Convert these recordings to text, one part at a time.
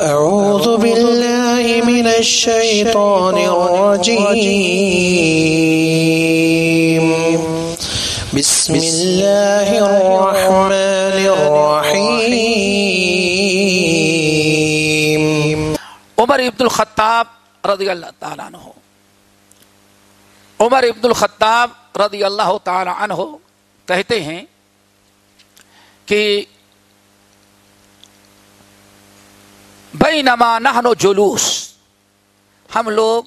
أعوذ بالله من الشيطان الرجيم. بسم الله الرحمن الرحيم. عمر ابن الخطاب رضی اللہ تعالیٰ عنہ. عمر ابن الخطاب رضی اللہ تعالی عنہ کہتے ہیں کہ بینما نحن جلوس۔ ہم لوگ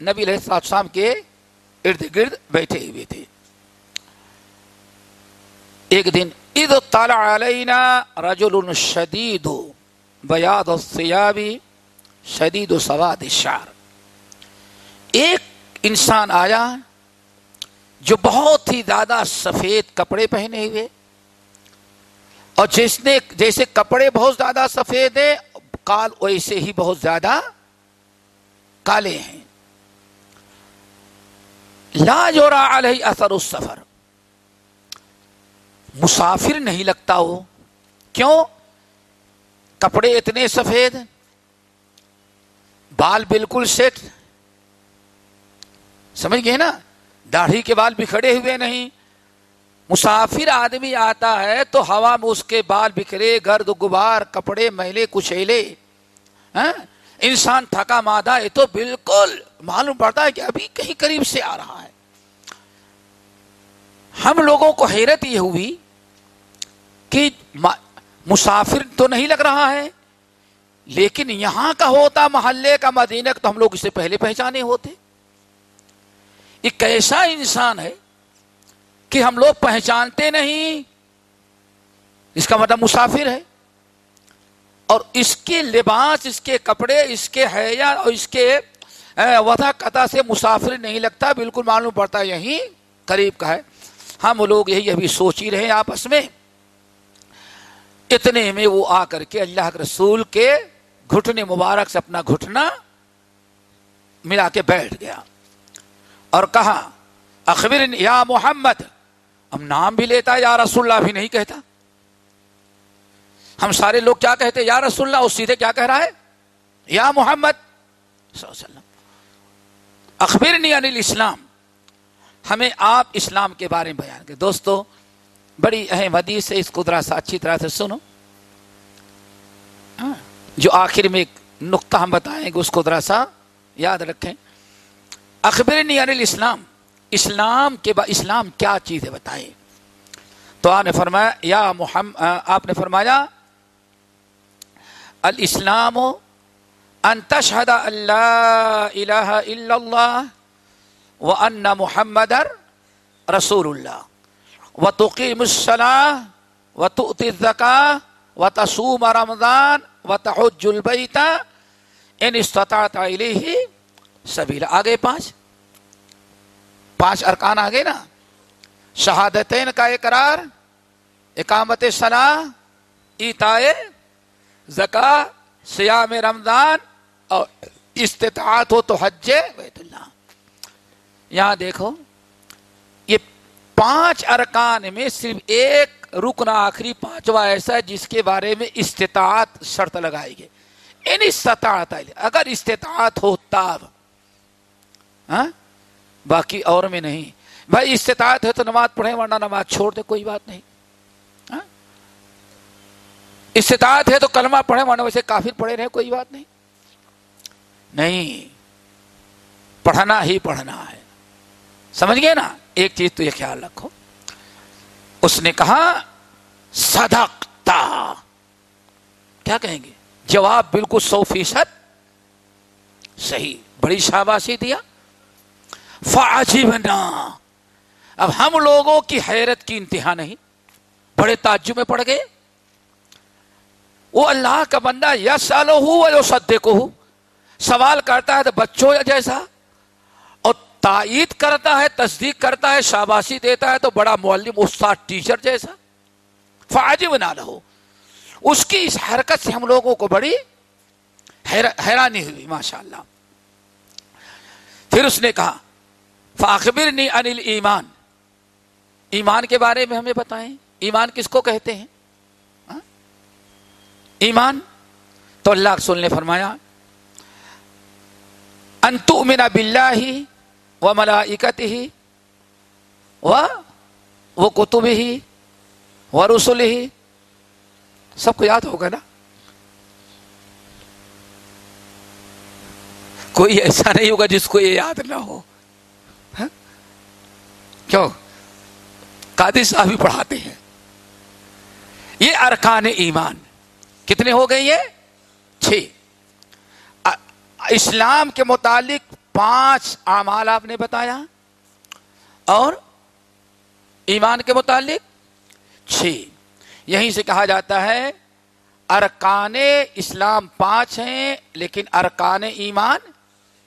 نبی علیہ السلام کے ارد گرد بیٹھے ہوئے تھے۔ ایک دن عید طالع علینا رجل شدید بیاض الثياب شدید و سواد الشعر۔ ایک انسان آیا جو بہت ہی زیادہ سفید کپڑے پہنے ہوئے، اور جس نے، جیسے کپڑے بہت زیادہ سفید ہیں کال ویسے ہی بہت زیادہ کالے ہیں۔ لا جورا علیہ اثر السفر۔ مسافر نہیں لگتا وہ۔ کیوں؟ کپڑے اتنے سفید، بال بالکل سیٹ۔ سمجھ گئے نا؟ داڑھی کے بال بکھڑے ہوئے نہیں۔ مسافر آدمی آتا ہے تو ہوا میں اس کے بال بکھرے، گرد غبار، کپڑے میلے، کچیلے ہاں؟ انسان تھکا مادہ ہے تو بالکل معلوم پڑتا ہے کہ ابھی کہیں قریب سے آ رہا ہے۔ ہم لوگوں کو حیرت یہ ہوئی کہ مسافر تو نہیں لگ رہا ہے، لیکن یہاں کا ہوتا محلے کا مدینہ تو ہم لوگ اسے پہلے پہچانے ہوتے۔ ایک ایسا انسان ہے کہ ہم لوگ پہچانتے نہیں۔ اس کا مطلب مسافر ہے۔ اور اس کے لباس، اس کے کپڑے، اس کے حیا اور اس کے وضا قطع سے مسافر نہیں لگتا۔ بالکل معلوم پڑتا یہی قریب کا ہے۔ ہم لوگ یہی ابھی سوچ ہی رہے آپس میں۔ اتنے میں وہ آ کر کے اللہ کے رسول کے گھٹنے مبارک سے اپنا گھٹنا ملا کے بیٹھ گیا اور کہا اخبر یا محمد ہم نام بھی لیتا یا رسول اللہ بھی نہیں کہتا۔ ہم سارے لوگ کیا کہتے یا رسول اللہ اس سیدھے کیا کہہ رہا ہے؟ یا محمد صلی اللہ علیہ وسلم۔ اخبرنی انل اسلام ہمیں آپ اسلام کے بارے میں بیان کریں۔ دوستو، بڑی اہم حدیث ہے، اس کو ذرا سا اچھی طرح سے سنو۔ ہاں، جو آخر میں ایک نقطہ ہم بتائیں گے، اس کو ذرا سا یاد رکھیں۔ اخبرنی انل اسلام اسلام کے بعد اسلام کیا چیز ہے بتائیں۔ تو آپ نے فرمایا، یا محمد آپ نے فرمایا، الاسلام ان تشهد اللہ الہ الا اللہ وان محمد رسول اللہ وتقیم الصلاة وتؤتي الزکاة وتصوم رمضان وتحج البیت ان استطاعت الیہ سبیلا۔ آگے پانچ۔ پانچ ارکان آگے نا؟ شہادتین کا اقرار، اقامت صلاح ایتائے زکا سیام رمضان اور استطاعت ہو تو حج بیت اللہ۔ یہاں دیکھو، یہ پانچ ارکان میں صرف ایک رکن آخری پانچواں ایسا ہے جس کے بارے میں استطاعت شرط لگائی گئی۔ ان استطاعت اگر استطاعت ہو تاب ہاں؟ باقی اور میں نہیں۔ بھائی، استطاعت ہے تو نماز پڑھے ورنہ نماز چھوڑ دے کوئی بات نہیں۔ ہاں؟ استطاعت ہے تو کلمہ پڑھے ورنہ ویسے کافر پڑھے رہے کوئی بات نہیں۔ نہیں، پڑھنا ہی پڑھنا ہے۔ سمجھ گئے نا؟ ایک چیز تو یہ خیال رکھو۔ اس نے کہا، صدقتا۔ کیا کہیں گے؟ جواب بالکل سو فیصد صحیح۔ بڑی شاباشی دیا۔ فعجبنا۔ اب ہم لوگوں کی حیرت کی انتہا نہیں۔ بڑے تعجب میں پڑ گئے۔ وہ اللہ کا بندہ یا سالو ہو یا سدے کو ہو سوال کرتا ہے تو بچوں جیسا۔ اور تائید کرتا ہے، تصدیق کرتا ہے، شاباشی دیتا ہے تو بڑا معلم، استاد، ٹیچر جیسا۔ فاجب نہ رہو اس کی اس حرکت سے ہم لوگوں کو بڑی حیرانی ہوئی ماشاء اللہ پھر اس نے کہا فاخبر نی انل ایمان ایمان کے بارے میں ہمیں بتائیں۔ ایمان کس کو کہتے ہیں؟ ہاں؟ ایمان؟ تو اللہ رسول نے فرمایا انتو مینا بلّہ ہی و ملائکت ہی وہ کتب ہی و رسول ہی سب کو یاد ہوگا نا؟ کوئی ایسا نہیں ہوگا جس کو یہ یاد نہ ہو۔ ہاں؟ کیوں؟ قادی صاحب بھی پڑھاتے ہیں۔ یہ ارکان ایمان۔ کتنے ہو گئے یہ؟ چھ۔ اسلام کے متعلق پانچ اعمال آپ نے بتایا۔ اور ایمان کے متعلق چھ۔ یہیں سے کہا جاتا ہے، ارکان اسلام پانچ ہیں، لیکن ارکان ایمان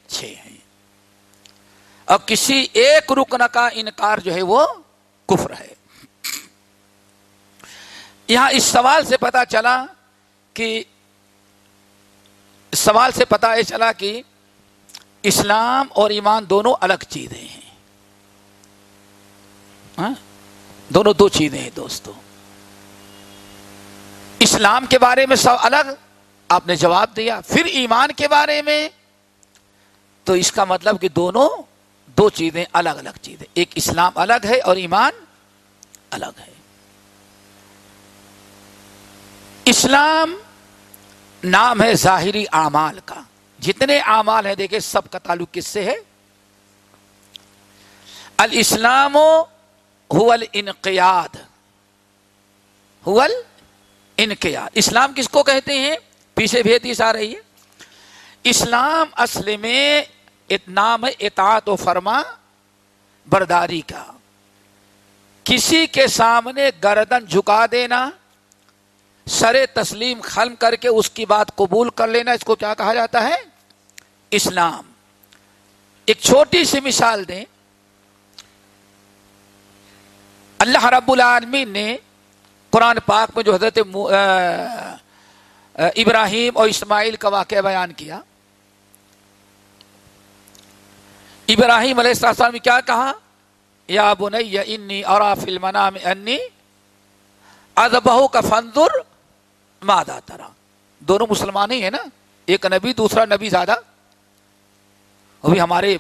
چھ ہیں۔ اب کسی ایک رکن کا انکار جو ہے وہ کفر ہے۔ یہاں اس سوال سے پتا چلا کہ سوال سے پتا یہ چلا کہ اسلام اور ایمان دونوں الگ چیزیں ہیں۔ ہاں؟ دونوں دو چیزیں ہیں دوستوں اسلام کے بارے میں سب الگ، آپ نے جواب دیا۔ پھر ایمان کے بارے میں تو اس کا مطلب کہ دونوں دو چیزیں الگ الگ چیزیں۔ ایک اسلام الگ ہے اور ایمان الگ ہے۔ اسلام نام ہے ظاہری اعمال کا۔ جتنے اعمال ہیں، دیکھیں، سب کا تعلق کس سے ہے؟ الاسلام انقیاد انقیاد اسلام کس کو کہتے ہیں؟ پیچھے بھیتیس آ رہی ہے۔ اسلام اصل میں نام اطاعت و فرما برداری کا۔ کسی کے سامنے گردن جھکا دینا، سر تسلیم خلم کر کے اس کی بات قبول کر لینا، اس کو کیا کہا جاتا ہے؟ اسلام۔ ایک چھوٹی سی مثال دیں۔ اللہ رب العالمین نے قرآن پاک میں جو حضرت ابراہیم اور اسماعیل کا واقعہ بیان کیا۔ ابراہیم علیہ السلام نے کیا کہا؟ یا بنی انی اور فلم انی ادبہ کا فندر مادہ ترا۔ دونوں مسلمان ہی ہیں نا؟ ایک نبی، دوسرا نبی زیادہ۔ وہ بھی ہمارے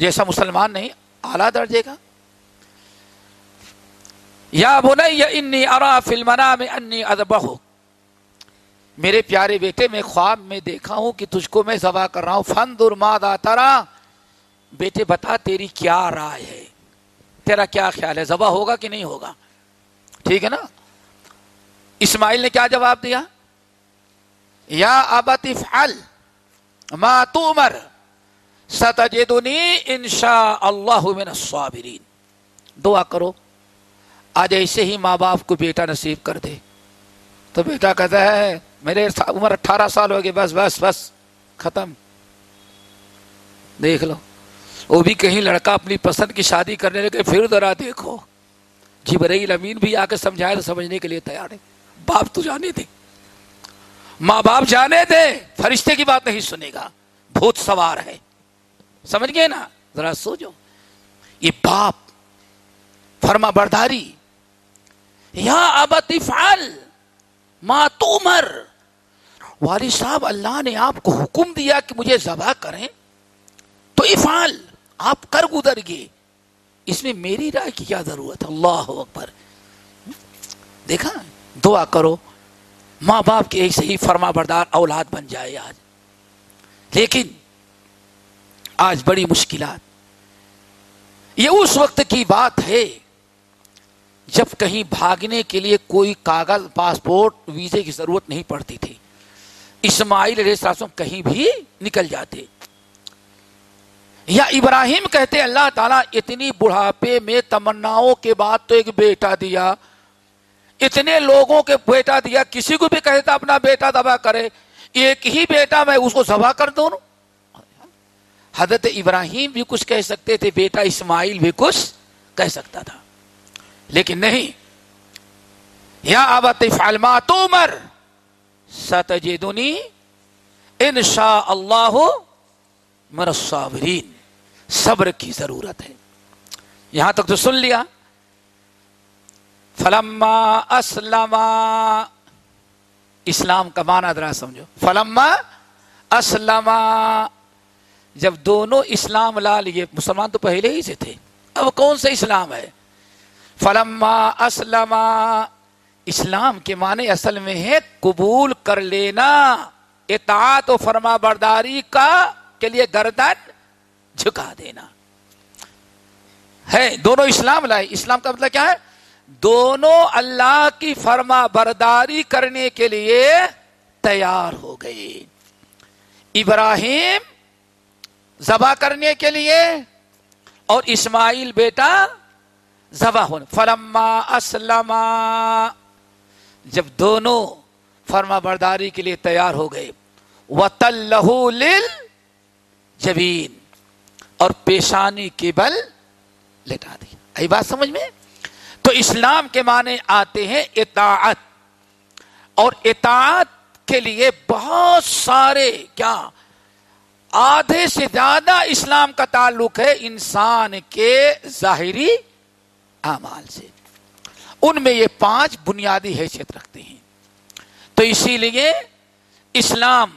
جیسا مسلمان نہیں، اعلیٰ درجے کا۔ یا بنی انی ارا فلمنا میں انی ادبہ میرے پیارے بیٹے، میں خواب میں دیکھا ہوں کہ تجھ کو میں ذبح کر رہا ہوں۔ فن در مادا ترا۔ بیٹے بتا تیری کیا رائے ہے؟ تیرا کیا خیال ہے؟ ذبح ہوگا کہ نہیں ہوگا؟ ٹھیک ہے نا؟ اسماعیل نے کیا جواب دیا؟ یا ابتف ما تمر ستجدنی انشاء اللہ من الصابرین۔ دعا کرو، آج ایسے ہی ماں باپ کو بیٹا نصیب کر دے۔ تو بیٹا کہتا ہے، میرے عمر اٹھارہ سال ہو گئے، بس بس بس، ختم۔ دیکھ لو۔ وہ بھی کہیں لڑکا اپنی پسند کی شادی کرنے لگے، پھر ذرا دیکھو۔ جی برئی امین بھی آ کے سمجھائے تو سمجھنے کے لیے تیار ہے باپ تو جانے تھے ماں باپ جانے تھے فرشتے کی بات نہیں سنے گا۔ بھوت سوار ہے۔ سمجھ گئے نا؟ ذرا سوچو۔ یہ باپ، فرما برداری۔ یا ابت فعل ماں تومر والد صاحب، اللہ نے آپ کو حکم دیا کہ مجھے ذبح کریں۔ تو افعال آپ کر گزر گئے۔ اس میں میری رائے کی کیا ضرورت اللہ اکبر۔ دیکھا، دعا کرو۔ ماں باپ کے ایسے ہی فرما بردار اولاد بن جائے آج۔ لیکن آج بڑی مشکلات۔ یہ اس وقت کی بات ہے جب کہیں بھاگنے کے لیے کوئی کاغذ، پاسپورٹ، ویزے کی ضرورت نہیں پڑتی تھی۔ اسماعیل علیہ السلام کہیں بھی نکل جاتے۔ یا ابراہیم کہتے اللہ تعالیٰ اتنی بڑھاپے میں تمناؤں کے بعد تو ایک بیٹا دیا۔ اتنے لوگوں کے بیٹا دیا، کسی کو بھی کہتا اپنا بیٹا دبا کرے، ایک ہی بیٹا میں اس کو ذبح کر دوں۔ حضرت ابراہیم بھی کچھ کہہ سکتے تھے، بیٹا اسماعیل بھی کچھ کہہ سکتا تھا۔ لیکن نہیں۔ یا آبت فالما تو مر ستجدنی ان شاء اللہ مرصابرین صبر کی ضرورت ہے۔ یہاں تک تو سن لیا۔ فلما اسلم اسلام کا معنی ذرا سمجھو۔ فلما اسلم جب دونوں اسلام لا لیے، مسلمان تو پہلے ہی سے تھے۔ اب کون سا اسلام ہے؟ فلما اسلم اسلام کے معنی اصل میں ہے قبول کر لینا۔ اطاعت و فرما برداری کا کے لیے گردن جھکا دینا۔ ہے، دونوں اسلام لائے۔ اسلام کا مطلب کیا ہے؟ دونوں اللہ کی فرما برداری کرنے کے لیے تیار ہو گئے۔ ابراہیم ذبح کرنے کے لیے اور اسماعیل بیٹا ذبح ہونے۔ فلما اسلم جب دونوں فرما برداری کے لیے تیار ہو گئے۔ و لل جبین اور پیشانی کے بل لٹا دی۔ ای بات سمجھ میں؟ تو اسلام کے معنی آتے ہیں اطاعت۔ اور اطاعت کے لیے بہت سارے کیا آدھے سے زیادہ اسلام کا تعلق ہے انسان کے ظاہری اعمال سے۔ ان میں یہ پانچ بنیادی حیثیت رکھتے ہیں۔ تو اسی لیے اسلام،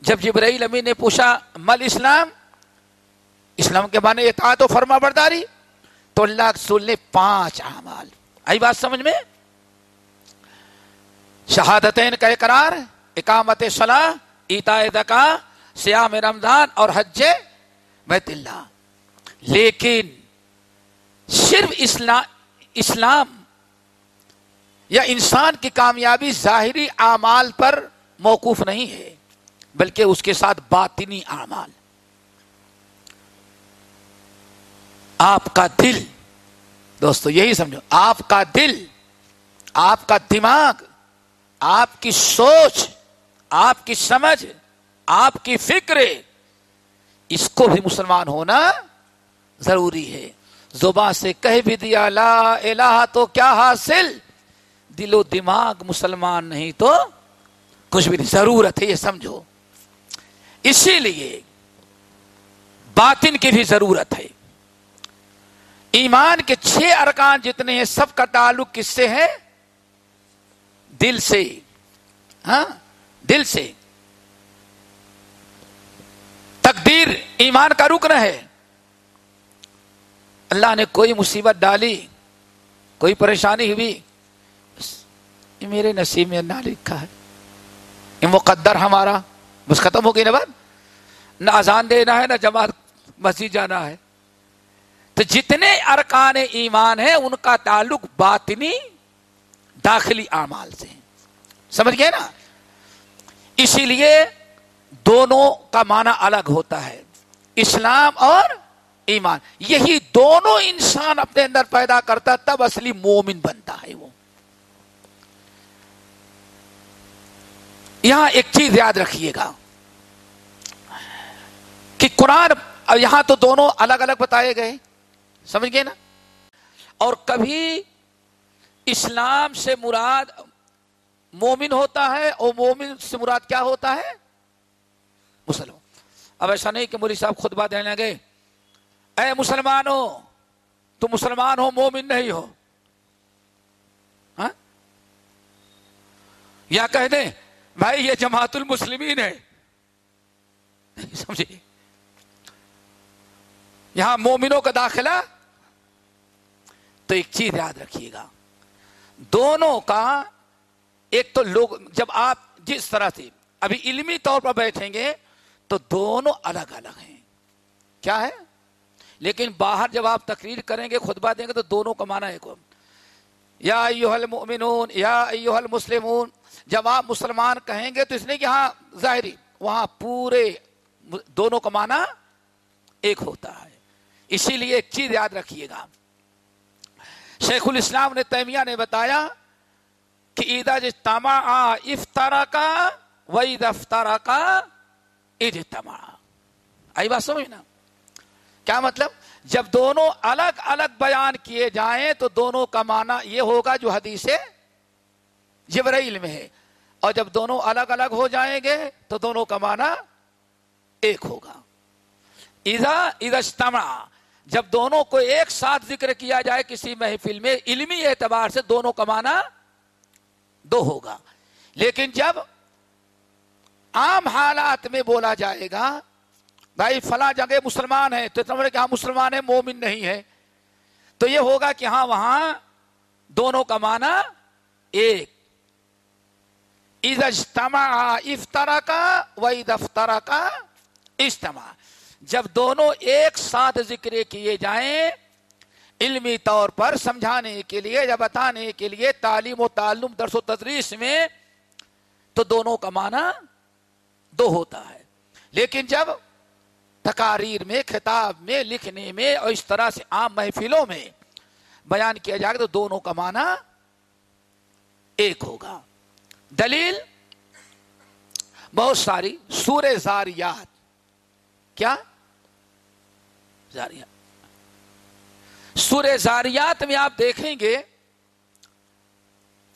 جب جبرائیل امی نے پوچھا، مل اسلام؟ اسلام کے معنی اطاعت و فرما برداری تو اللہ رسول نے پانچ اعمال۔ آئی بات سمجھ میں؟ شہادتین کا اقرار، اقامت صلاح ایتا دکا سیام رمضان اور حج بیت اللہ۔ لیکن صرف اسلام اسلام یا انسان کی کامیابی ظاہری اعمال پر موقوف نہیں ہے، بلکہ اس کے ساتھ باطنی اعمال۔ آپ کا دل۔ دوستو، یہی سمجھو، آپ کا دل، آپ کا دماغ، آپ کی سوچ، آپ کی سمجھ، آپ کی فکر، اس کو بھی مسلمان ہونا ضروری ہے۔ زبان سے کہہ بھی دیا، لا الہ تو کیا حاصل؟ دل و دماغ مسلمان نہیں تو کچھ بھی نہیں، ضرورت ہے، یہ سمجھو۔ اسی لیے باطن کی بھی ضرورت ہے۔ ایمان کے چھ ارکان جتنے ہیں، سب کا تعلق کس سے ہے؟ دل سے۔ ہاں؟ دل سے۔ تقدیر، ایمان کا رکن ہے۔ اللہ نے کوئی مصیبت ڈالی، کوئی پریشانی ہوئی یہ میرے نصیب میں نہ لکھا ہے۔ یہ مقدر ہمارا، بس ختم ہو گئی نا بات؟ نہ اذان دینا ہے، نہ جماعت مسجد جانا ہے۔ تو جتنے ارکان ایمان ہیں، ان کا تعلق باطنی داخلی اعمال سے سمجھ گئے نا؟ اسی لیے دونوں کا معنی الگ ہوتا ہے، اسلام اور ایمان۔ یہی دونوں انسان اپنے اندر پیدا کرتا تب اصلی مومن بنتا ہے وہ۔ یہاں ایک چیز یاد رکھیے گا کہ قرآن یہاں تو دونوں الگ الگ بتائے گئے۔ سمجھ گئے نا؟ اور کبھی اسلام سے مراد مومن ہوتا ہے اور مومن سے مراد کیا ہوتا ہے؟ مسلمان۔ اب ایسا نہیں کہ موری صاحب خطبہ دینے لگے، اے مسلمانوں، تم مسلمان ہو، مومن نہیں ہو۔ ہاں؟ یا کہہ دیں، بھائی یہ جماعت المسلمین ہے۔ سمجھے؟ یہاں مومنوں کا داخلہ تو ایک چیز یاد رکھیے گا۔ دونوں کا ایک تو لوگ، جب آپ جس طرح سے ابھی علمی طور پر بیٹھیں گے تو دونوں الگ الگ ہیں۔ کیا ہے؟ لیکن باہر جب آپ تقریر کریں گے، خطبہ دیں گے تو دونوں کا مانا ایک یا ایوہ المؤمنون، یا ایوہ المسلمون، جب آپ مسلمان کہیں گے تو اس نے کہ ہاں ظاہری، وہاں پورے دونوں کا مانا ایک ہوتا ہے۔ اسی لیے ایک چیز یاد رکھیے گا۔ شیخ الاسلام نے تیمیہ نے بتایا کہ عیدا جتما افطارا کا وعید افطارا کا اجتما آئی بات سمجھنا کیا مطلب؟ جب دونوں الگ الگ بیان کیے جائیں تو دونوں کا معنی یہ ہوگا جو حدیث جبرائیل میں ہے۔ اور جب دونوں الگ الگ ہو جائیں گے تو دونوں کا معنی ایک ہوگا۔ اذا اذا جب دونوں کو ایک ساتھ ذکر کیا جائے کسی محفل میں، علمی اعتبار سے دونوں کا معنی دو ہوگا۔ لیکن جب عام حالات میں بولا جائے گا، بھائی فلاں جگہ مسلمان ہے تو کہ ہاں مسلمان ہے مومن نہیں ہے تو یہ ہوگا کہ ہاں وہاں دونوں کا معنی ایک۔ اجتماع افطرا کا و عید افطرا کا اجتماع جب دونوں ایک ساتھ ذکر کیے جائیں، علمی طور پر سمجھانے کے لیے یا بتانے کے لیے تعلیم و تعلم درس و تدریس میں تو دونوں کا معنی دو ہوتا ہے۔ لیکن جب تقاریر میں، خطاب میں، لکھنے میں اور اس طرح سے عام محفلوں میں بیان کیا جائے گا تو دونوں کا معنی ایک ہوگا۔ دلیل، بہت ساری سور زاریات۔ کیا؟ زاریات سور زاریات میں آپ دیکھیں گے،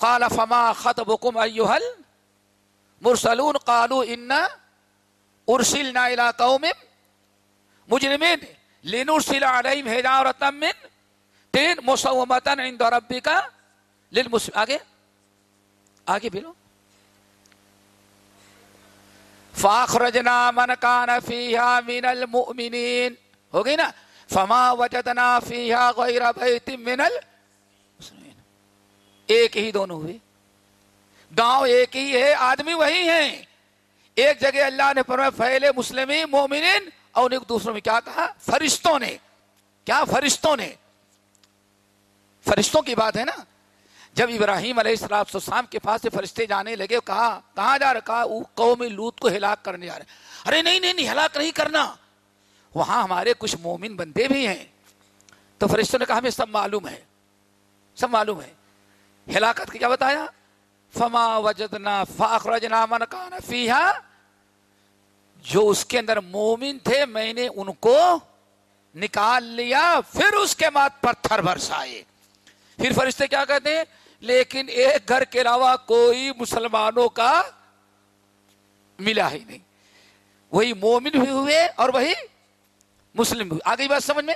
قال فما خطبكم ايها المرسلون؟ قالوا ان ارسلنا الى قوم مجرمين لنرسل عليهم حجاره من تين مسومه عند ربك للمسلمين آگے؟ آگے بھی لو فاخرجنا من كان فيها من المؤمنين ہو گئی نا؟ فما وجدنا فيها غير بيت من المسلمين ایک ہی دونوں ہوئے گاؤں ایک ہی ہے، آدمی وہی ہیں۔ ایک جگہ اللہ نے فرمایا پھیلے مسلمین مومنین، اور ایک دوسروں میں کیا کہا؟ فرشتوں نے۔ کیا فرشتوں نے؟ فرشتوں کی بات ہے نا؟ جب ابراہیم علیہ السلام السلام کے پاس سے فرشتے جانے لگے کہا، کہاں جا رہا؟ کہا قوم لوت کو ہلاک کرنے جا رہے۔ ارے، نہیں نہیں نہیں، ہلاک نہیں کرنا۔ وہاں ہمارے کچھ مومن بندے بھی ہیں۔ تو فرشتوں نے کہا ہمیں سب معلوم ہے۔ سب معلوم ہے۔ ہلاکت کیا بتایا؟ فما وجدنا فاخرجنا من کان فیہا جو اس کے اندر مومن تھے، میں نے ان کو نکال لیا، پھر اس کے بعد پتھر برسائے۔ پھر فرشتے کیا کہتے ہیں؟ لیکن ایک گھر کے علاوہ کوئی مسلمانوں کا ملا ہی نہیں۔ وہی مومن بھی ہوئے اور وہی مسلم بھی آگے بات سمجھ میں؟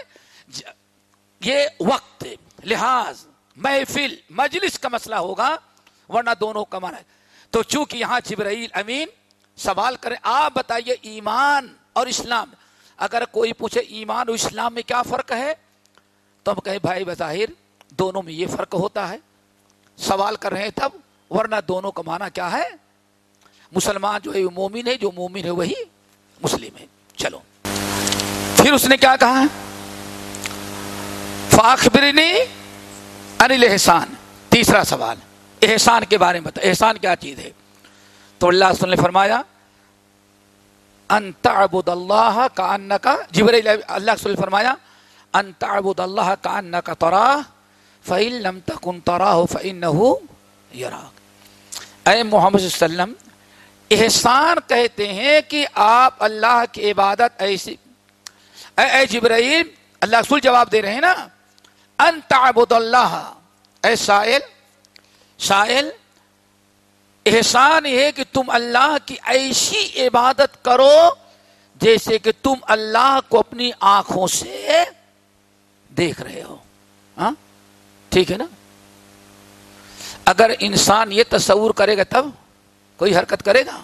یہ وقت، لحاظ، محفل، مجلس کا مسئلہ ہوگا، ورنہ دونوں کا من ہے۔ تو چونکہ یہاں جبرائیل امین سوال کریں، آپ بتائیے ایمان اور اسلام۔ اگر کوئی پوچھے ایمان اور اسلام میں کیا فرق ہے، تو ہم کہیں، بھائی بظاہر دونوں میں یہ فرق ہوتا ہے۔ سوال کر رہے ہیں تب، ورنہ دونوں کا معنی کیا ہے؟ مسلمان جو ہے مومن ہے، جو مومن ہے وہی مسلم ہے۔ چلو۔ پھر اس نے کیا کہا؟ فاخبرنی انل احسان تیسرا سوال، احسان کے بارے میں بتا، احسان کیا چیز ہے؟ تو اللہ نے فرمایا انت ابود اللہ کا ان کا جبر اللہ فرمایا انت ابود اللہ کا ان کا تورا فعل لم تکن ترا ہو فعن ہو اے محمد صلی اللہ علیہ وسلم، احسان کہتے ہیں کہ آپ اللہ کی عبادت ایسی اے اے جبرائیل، اللہ رسول جواب دے رہے ہیں نا، ان تعبد اللہ، اے سائل سائل، احسان یہ کہ تم اللہ کی ایسی عبادت کرو جیسے کہ تم اللہ کو اپنی آنکھوں سے دیکھ رہے ہو۔ ہاں؟ ٹھیک ہے نا؟ اگر انسان یہ تصور کرے گا تب کوئی حرکت کرے گا؟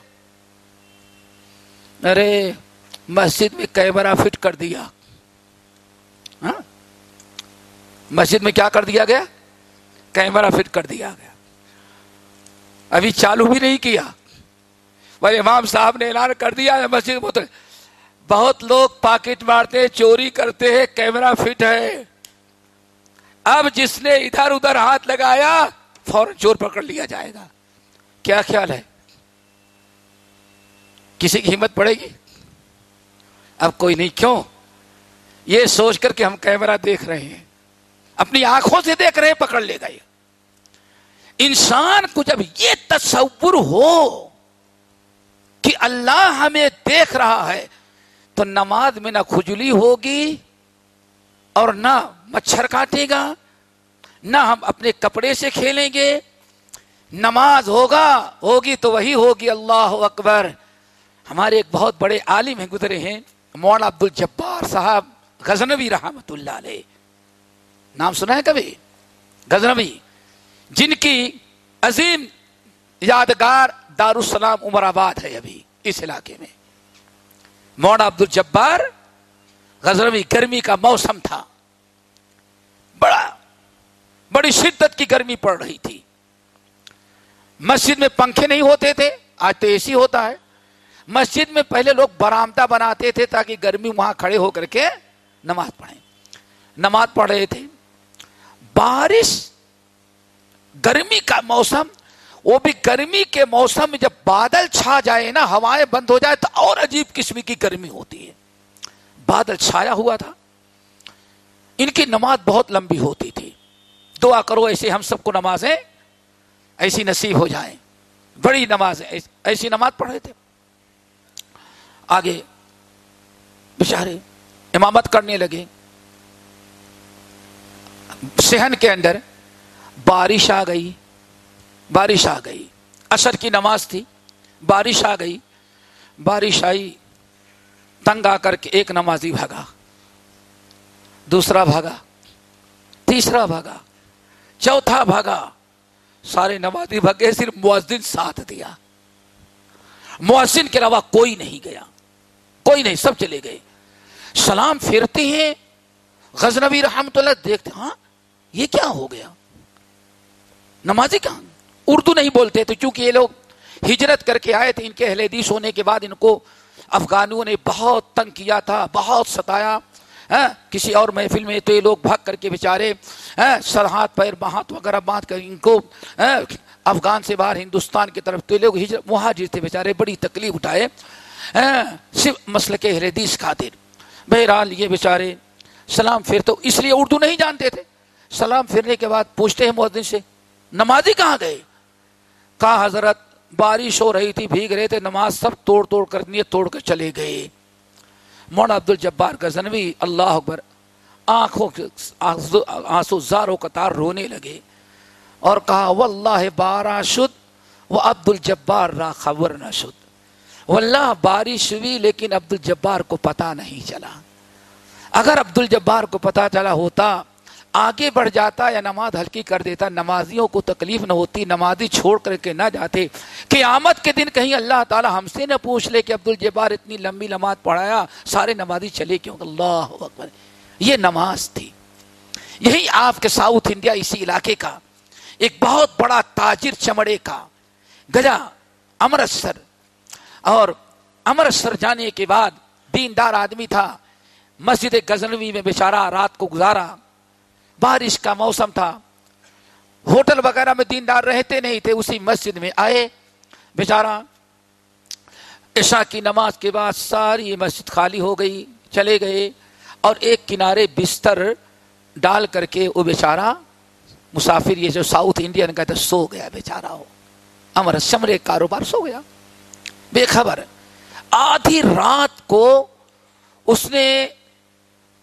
ارے مسجد میں کیمرہ فٹ کر دیا۔ ہاں؟ مسجد میں کیا کر دیا گیا؟ کیمرہ فٹ کر دیا گیا۔ ابھی چالو بھی نہیں کیا۔ بھائی امام صاحب نے اعلان کر دیا ہے مسجد میں بہت لوگ پاکٹ مارتے چوری کرتے ہیں، کیمرہ فٹ ہے۔ اب جس نے ادھر ادھر ہاتھ لگایا، فوراً چور پکڑ لیا جائے گا۔ کیا خیال ہے؟ کسی کی ہمت پڑے گی؟ اب کوئی نہیں، کیوں؟ یہ سوچ کر کے ہم کیمرہ دیکھ رہے ہیں۔ اپنی آنکھوں سے دیکھ رہے ہیں، پکڑ لے گا یہ انسان کو جب یہ تصور ہو کہ اللہ ہمیں دیکھ رہا ہے، تو نماز میں نہ کھجلی ہوگی اور نہ مچھر کاٹے گا، نہ ہم اپنے کپڑے سے کھیلیں گے۔ نماز ہوگا، ہوگی تو وہی ہوگی، اللہ اکبر۔ ہمارے ایک بہت بڑے عالم ہیں، گزرے ہیں۔ مولانا عبد الجبار صاحب غزنوی رحمت اللہ علیہ۔ نام سنا ہے کبھی؟ غزنوی۔ جن کی عظیم یادگار دارالسلام عمر آباد ہے ابھی اس علاقے میں۔ مونا عبد الجبار غزروی گرمی کا موسم تھا۔ بڑا، بڑی شدت کی گرمی پڑ رہی تھی۔ مسجد میں پنکھے نہیں ہوتے تھے، آج تو اے سی ہوتا ہے۔ مسجد میں پہلے لوگ برامدہ بناتے تھے تاکہ گرمی وہاں کھڑے ہو کر کے نماز پڑھیں۔ نماز پڑھ رہے تھے۔ بارش، گرمی کا موسم، وہ بھی گرمی کے موسم میں جب بادل چھا جائے نا، ہوائیں بند ہو جائے تو اور عجیب قسم کی گرمی ہوتی ہے۔ بادل چھایا ہوا تھا۔ ان کی نماز بہت لمبی ہوتی تھی۔ دعا کرو ایسے ہم سب کو نمازیں ایسی نصیب ہو جائیں۔ بڑی نماز ایسی نماز پڑھے تھے۔ آگے بچارے امامت کرنے لگے۔ سہن کے اندر بارش آ گئی۔ بارش آ گئی۔ اثر کی نماز تھی۔ بارش آ گئی۔ بارش آئی۔ تنگ آ کر کے ایک نمازی بھاگا۔ دوسرا بھاگا۔ تیسرا بھاگا۔ چوتھا بھاگا۔ سارے نمازی بھاگے صرف مؤذن ساتھ دیا۔ مؤذن کے علاوہ کوئی نہیں گیا۔ کوئی نہیں، سب چلے گئے۔ سلام پھرتے ہیں۔ غزنبی رحمت اللہ دیکھتے ہاں یہ کیا ہو گیا؟ نمازی کہاں؟ اردو نہیں بولتے تھے چونکہ یہ لوگ ہجرت کر کے آئے تھے، ان کے اہل حدیث ہونے کے بعد ان کو افغانوں نے بہت تنگ کیا تھا، بہت ستایا۔ ہاں، کسی اور محفل میں تو یہ لوگ بھاگ کر کے بیچارے ہاں، سر ہاتھ، پیر بہات وغیرہ باندھ کر ان کو ہاں، افغان سے باہر ہندوستان کی طرف تو یہ لوگ ہجرت وہاں جیتے بیچارے، بڑی تکلیف اٹھائے۔ صرف مسل کے حدیث خاطر۔ بہرحال یہ بیچارے سلام پھر تو اس لیے اردو نہیں جانتے تھے۔ سلام پھرنے کے بعد پوچھتے ہیں مؤذن سے، نمازی کہاں گئے؟ کہا، حضرت، بارش ہو رہی تھی، بھیگ رہے تھے، نماز سب توڑ توڑ کر، نیت توڑ کر چلے گئے۔ مونا عبد الجبار گزنوی اللہ اکبر، آنکھوں آنسو زاروں قطار رونے لگے اور کہا، واللہ بارہ شد وہ عبد الجبار را خبر نہ شد۔ واللہ بارش ہوئی لیکن عبد الجبار کو پتا نہیں چلا۔ اگر عبد الجبار کو پتا چلا ہوتا، آگے بڑھ جاتا یا نماز ہلکی کر دیتا، نمازیوں کو تکلیف نہ ہوتی، نمازی چھوڑ کر کے نہ جاتے، قیامت کے دن کہیں اللہ تعالی ہم سے نہ پوچھ لے کہ عبد الجبار اتنی لمبی نماز پڑھایا، سارے نمازی چلے کیوں؟ اللہ اکبر۔ یہ نماز تھی۔ یہی آپ کے ساؤتھ انڈیا اسی علاقے کا، ایک بہت بڑا تاجر چمڑے کا۔ گجا، امرتسر۔ اور امرتسر جانے کے بعد دیندار آدمی تھا، مسجد گزنوی میں بیچارہ رات کو گزارا۔ بارش کا موسم تھا۔ ہوٹل وغیرہ میں دیندار رہتے نہیں تھے، اسی مسجد میں آئے۔ بیچارہ عشاء کی نماز کے بعد ساری مسجد خالی ہو گئی، چلے گئے اور ایک کنارے بستر ڈال کر کے وہ بیچارہ مسافر یہ جو ساؤتھ انڈین کا تھا، سو گیا بیچارہ ہو امر سمرے کاروبار سو گیا۔ بے خبر. آدھی رات کو اس نے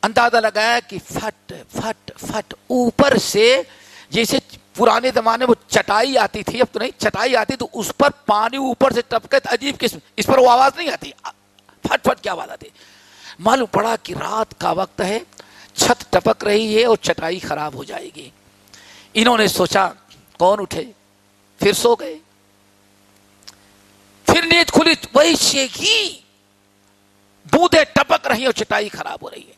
اندازہ لگایا کہ فٹ فٹ فٹ اوپر سے جیسے پرانے زمانے میں چٹائی آتی تھی، اب تو نہیں، چٹائی آتی تو اس پر پانی اوپر سے ٹپکے عجیب قسم، اس پر وہ آواز نہیں آتی، پھٹ پھٹ کی آواز آتی۔ معلوم پڑا کہ رات کا وقت ہے، چھت ٹپک رہی ہے اور چٹائی خراب ہو جائے گی۔ انہوں نے سوچا، کون اٹھے؟ پھر سو گئے۔ نیت کھلی ویسے ہی بوندیں ٹپک رہی اور چٹائی خراب ہو رہی ہے۔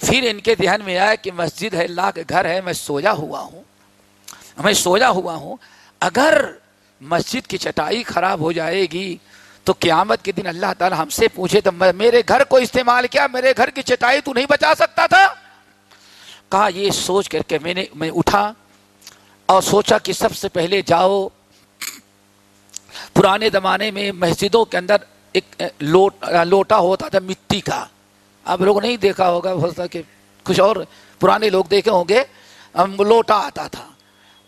پھر ان کے ذہن میں آیا کہ مسجد ہے، اللہ کے گھر ہے، میں سویا ہوا ہوں۔ میں سویا ہوا ہوں۔ اگر مسجد کی چٹائی خراب ہو جائے گی تو قیامت کے دن اللہ تعالی ہم سے پوچھے تو میرے گھر کو استعمال کیا؟ میرے گھر کی چٹائی تو نہیں بچا سکتا تھا؟ کہا یہ سوچ کر کے میں نے میں اٹھا اور سوچا کہ سب سے پہلے جاؤ پرانے زمانے میں مسجدوں کے اندر ایک لوٹا ہوتا تھا، مٹی کا۔ آپ لوگ نہیں دیکھا ہوگا کہ کچھ اور پرانے لوگ دیکھے ہوں گے۔ لوٹا آتا تھا۔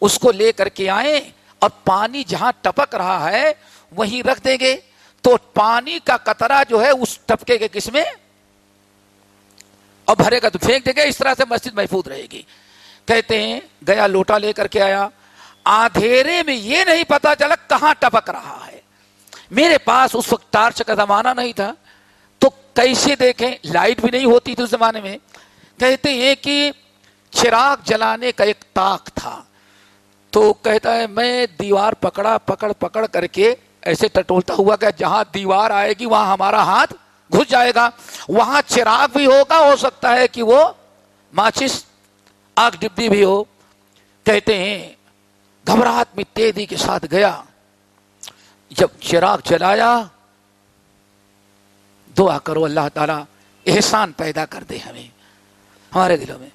اس کو لے کر کے آئے اور پانی جہاں ٹپک رہا ہے، وہیں رکھ دیں گے۔ تو پانی کا قطرہ جو ہے، اس ٹپکے کے کس میں اور بھرے گا تو پھینک دیں گے۔ اس طرح سے مسجد محفوظ رہے گی۔ کہتے ہیں، گیا لوٹا لے کر کے آیا۔ آدھیرے میں یہ نہیں پتا چلا کہاں ٹپک رہا ہے۔ میرے پاس اس وقت ٹارچ کا زمانہ نہیں تھا۔ تو کیسے دیکھیں؟ لائٹ بھی نہیں ہوتی تھی اس زمانے میں۔ کہتے ہیں کہ چراغ جلانے کا ایک تاک تھا۔ تو کہتا ہے میں دیوار پکڑا، پکڑ پکڑ کر کے ایسے ٹٹولتا ہوا کہ جہاں دیوار آئے گی وہاں ہمارا ہاتھ گھس جائے گا۔ وہاں چراغ بھی ہوگا، ہو سکتا ہے کہ وہ ماچس آگ ڈبی بھی ہو۔ کہتے ہیں گھبراہٹ میں تیزی کے ساتھ گیا۔ جب چراغ چلایا دعا کرو اللہ تعالی احسان پیدا کر دے ہمیں، ہمارے دلوں میں۔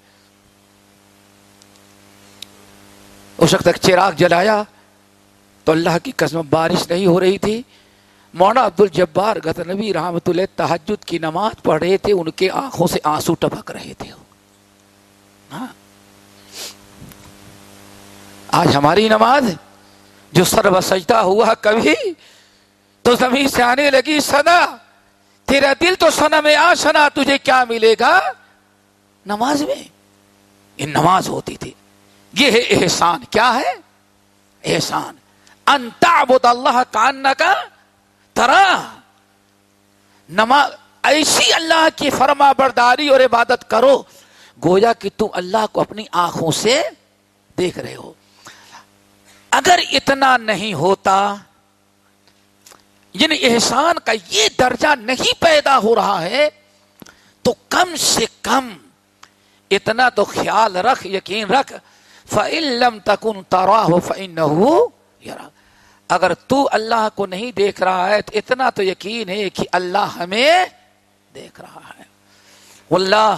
اس وقت تک چراغ جلایا تو اللہ کی قسم بارش نہیں ہو رہی تھی۔ مونا عبد الجبار غزنبی رحمت اللہ تحجد کی نماز پڑھ رہے تھے، ان کے آنکھوں سے آنسو ٹپک رہے تھے۔ ہاں آج ہماری نماز جو سر بسجدہ ہوا کبھی تو زمین سے آنے لگی، سنا، تیرا دل تو سنا میں، آ سنا، تجھے کیا ملے گا؟ نماز میں۔ یہ نماز ہوتی تھی۔ یہ ہے احسان۔ کیا ہے؟ احسان۔ انتابود اللہ کان کا طرح نماز، ایسی اللہ کی فرما برداری اور عبادت کرو، گویا کہ تم اللہ کو اپنی آنکھوں سے دیکھ رہے ہو۔ اگر اتنا نہیں ہوتا یعنی احسان کا یہ درجہ نہیں پیدا ہو رہا ہے، تو کم سے کم اتنا تو خیال رکھ، یقین رکھ فعلم تکن تارا ہو فن اگر تو اللہ کو نہیں دیکھ رہا ہے، تو اتنا تو یقین ہے کہ اللہ ہمیں دیکھ رہا ہے۔ واللہ،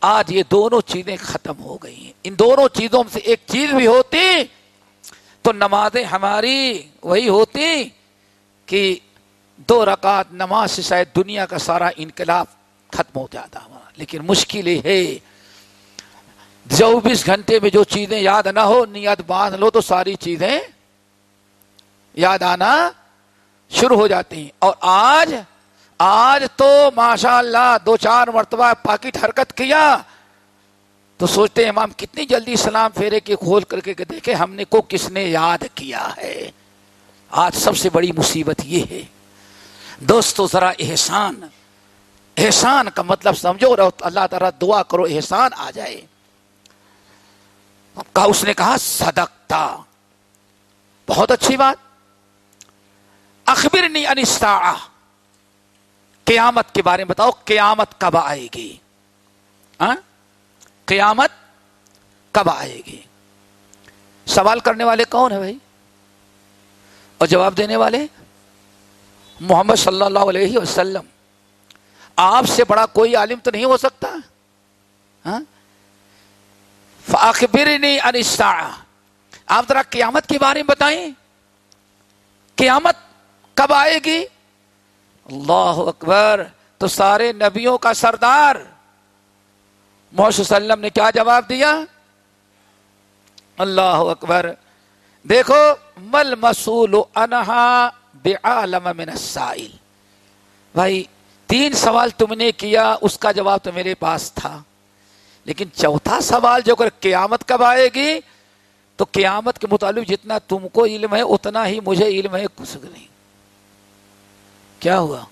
آج یہ دونوں چیزیں ختم ہو گئی ہیں۔ ان دونوں چیزوں سے ایک چیز بھی ہوتی تو نمازیں ہماری وہی ہوتی کہ دو رکعت نماز سے شاید دنیا کا سارا انقلاب ختم ہو جاتا ہوا لیکن مشکل یہ ہے، چوبیس گھنٹے میں جو چیزیں یاد نہ ہو، نیت باندھ لو تو ساری چیزیں یاد آنا شروع ہو جاتی ہیں۔ اور آج آج تو ماشاء اللہ دو چار مرتبہ پاکٹ حرکت کیا۔ تو سوچتے ہیں امام کتنی جلدی سلام پھیرے کے کھول کر کے دیکھے ہم نے کو کس نے یاد کیا ہے؟ آج سب سے بڑی مصیبت یہ ہے۔ دوستو، ذرا احسان۔ احسان کا مطلب سمجھو اللہ تعالیٰ دعا کرو احسان آ جائے۔ کہا، اس نے کہا، صدقتا۔ بہت اچھی بات۔ اخبرنی انستا قیامت کے بارے میں بتاؤ، قیامت کب آئے گی؟ ہاں؟ قیامت کب آئے گی؟ سوال کرنے والے کون ہے بھائی؟ اور جواب دینے والے؟ محمد صلی اللہ علیہ وسلم۔ آپ سے بڑا کوئی عالم تو نہیں ہو سکتا؟ ہاں؟ فاخبرنی انستا آپ ذرا قیامت کے بارے میں بتائیں۔ قیامت کب آئے گی؟ اللہ اکبر، تو سارے نبیوں کا سردار۔ محسوس وسلم نے کیا جواب دیا؟ اللہ اکبر۔ دیکھو مل مسول انہا بے عالم من السائل۔ بھائی، تین سوال تم نے کیا، اس کا جواب تو میرے پاس تھا۔ لیکن چوتھا سوال جو اگر قیامت کب آئے گی، تو قیامت کے مطابق جتنا تم کو علم ہے، اتنا ہی مجھے علم ہے، کچھ نہیں۔ کیا ہوا؟